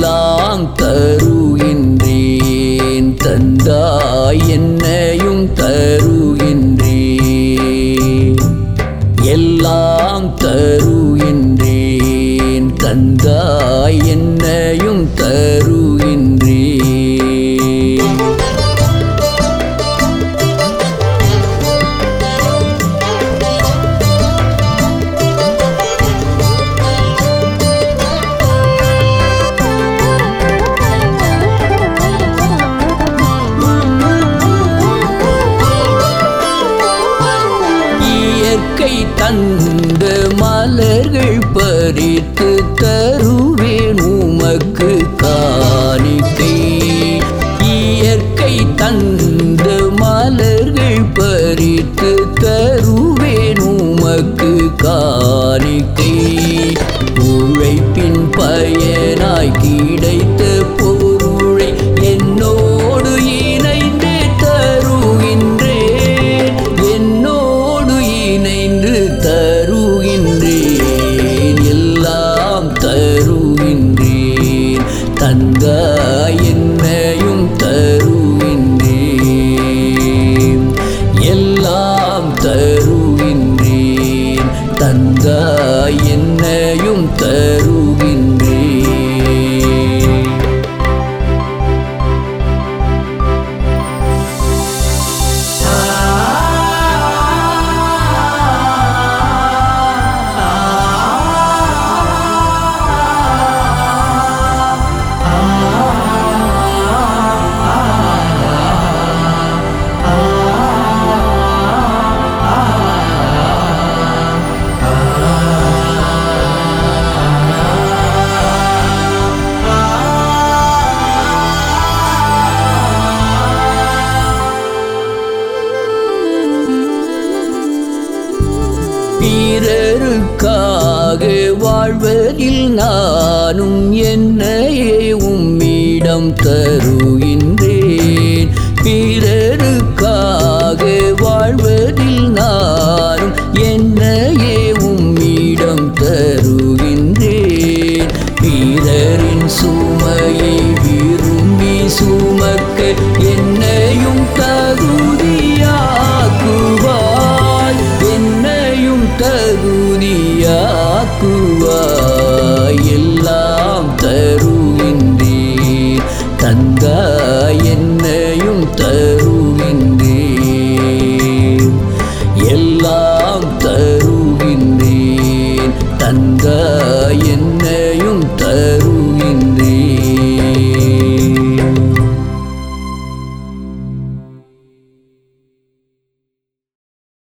எல்லாம் தருகின்றேன். தந்தாய் என்னையும் தருகின்றேன் தந்த மலர்கள் பறித்து பிறருக்காக வாழ்வதில் நானும் என்னையே உம்மிடம் தருகின்றேன். பிறருக்காக வாழ்வதில் நானும் என்னையே உம்மிடம் தருகின்றேன். பிறரின் சுமையை விரும்பி சுமக்க என்னையும் தகுதியாக்குவாய். என்னையும் தகுதியா ஆக்குவாய் எல்லாம் தருகின்றேன். தந்தா என்ன